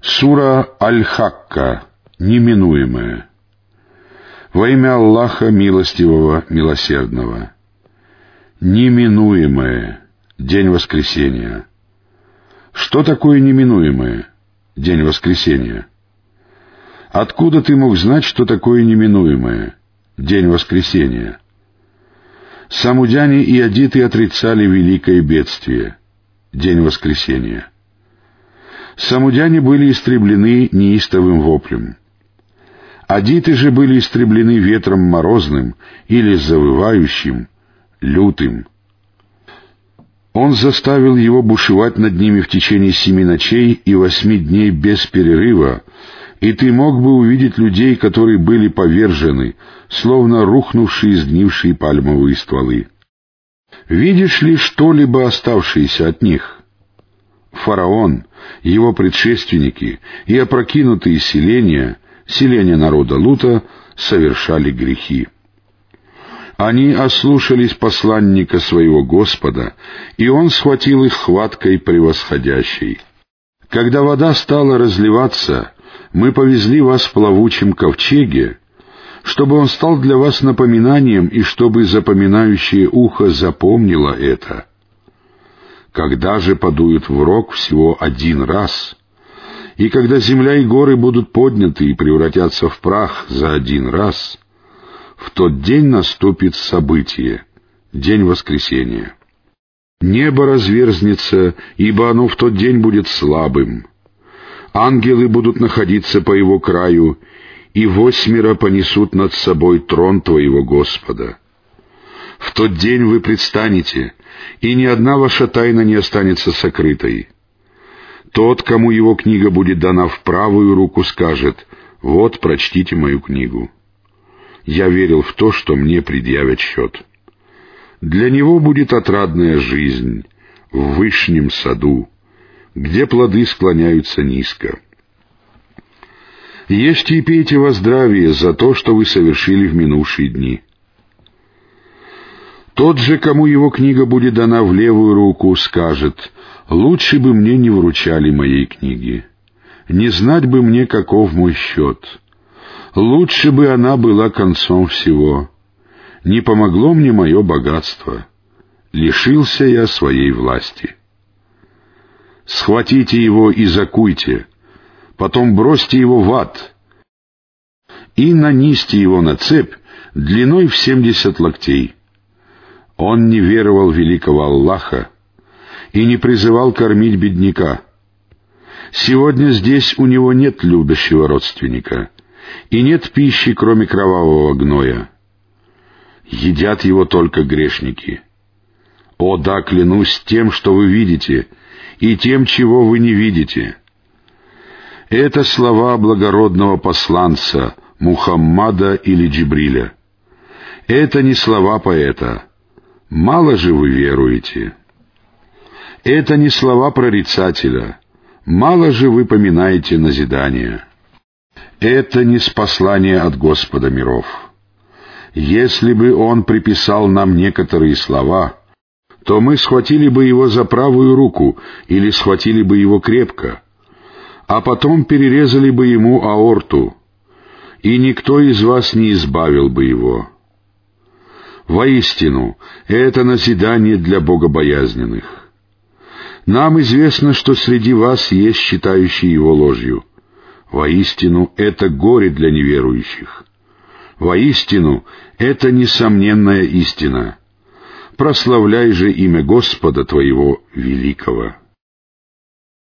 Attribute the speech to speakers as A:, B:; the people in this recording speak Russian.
A: Сура Аль-Хакка, неминуемая. Во имя Аллаха Милостивого, Милосердного. Неминуемое. День воскресения. Что такое неминуемое? День воскресения. Откуда ты мог знать, что такое неминуемое? День воскресения. Самудяне и адиты отрицали великое бедствие. День воскресения. Самудяне были истреблены неистовым воплем. Адиты же были истреблены ветром морозным или завывающим, лютым. Он заставил его бушевать над ними в течение семи ночей и восьми дней без перерыва, и ты мог бы увидеть людей, которые были повержены, словно рухнувшие сгнившие пальмовые стволы. Видишь ли что-либо оставшееся от них? Фараон, его предшественники и опрокинутые селения, селения народа Лута, совершали грехи. Они ослушались посланника своего Господа, и он схватил их хваткой превосходящей. Когда вода стала разливаться, мы повезли вас в плавучем ковчеге, чтобы он стал для вас напоминанием и чтобы запоминающее ухо запомнило это — когда же подует в рог всего один раз, и когда земля и горы будут подняты и превратятся в прах за один раз, в тот день наступит событие, день воскресения. Небо разверзнется, ибо оно в тот день будет слабым. Ангелы будут находиться по его краю, и восьмеро понесут над собой трон твоего Господа. Тот день вы предстанете, и ни одна ваша тайна не останется сокрытой. Тот, кому его книга будет дана в правую руку, скажет, «Вот, прочтите мою книгу». Я верил в то, что мне предъявят счет. Для него будет отрадная жизнь в вышнем саду, где плоды склоняются низко. Ешьте и пейте во здравие за то, что вы совершили в минувшие дни. Тот же, кому его книга будет дана в левую руку, скажет, «Лучше бы мне не вручали моей книги. Не знать бы мне, каков мой счет. Лучше бы она была концом всего. Не помогло мне мое богатство. Лишился я своей власти. Схватите его и закуйте, потом бросьте его в ад и нанисьте его на цепь длиной в семьдесят локтей» Он не веровал великого Аллаха и не призывал кормить бедняка. Сегодня здесь у него нет любящего родственника, и нет пищи, кроме кровавого гноя. Едят его только грешники. О да, клянусь тем, что вы видите, и тем, чего вы не видите. Это слова благородного посланца Мухаммада или Джибриля. Это не слова поэта — Мало же вы веруете. Это не слова прорицателя. Мало же вы поминаете назидание. Это не спаслание от Господа миров. Если бы Он приписал нам некоторые слова, то мы схватили бы его за правую руку или схватили бы его крепко, а потом перерезали бы ему аорту, и никто из вас не избавил бы его. Воистину, это назидание для богобоязненных. Нам известно, что среди вас есть считающие его ложью. Воистину, это горе для неверующих. Воистину, это несомненная истина. Прославляй же имя Господа твоего великого.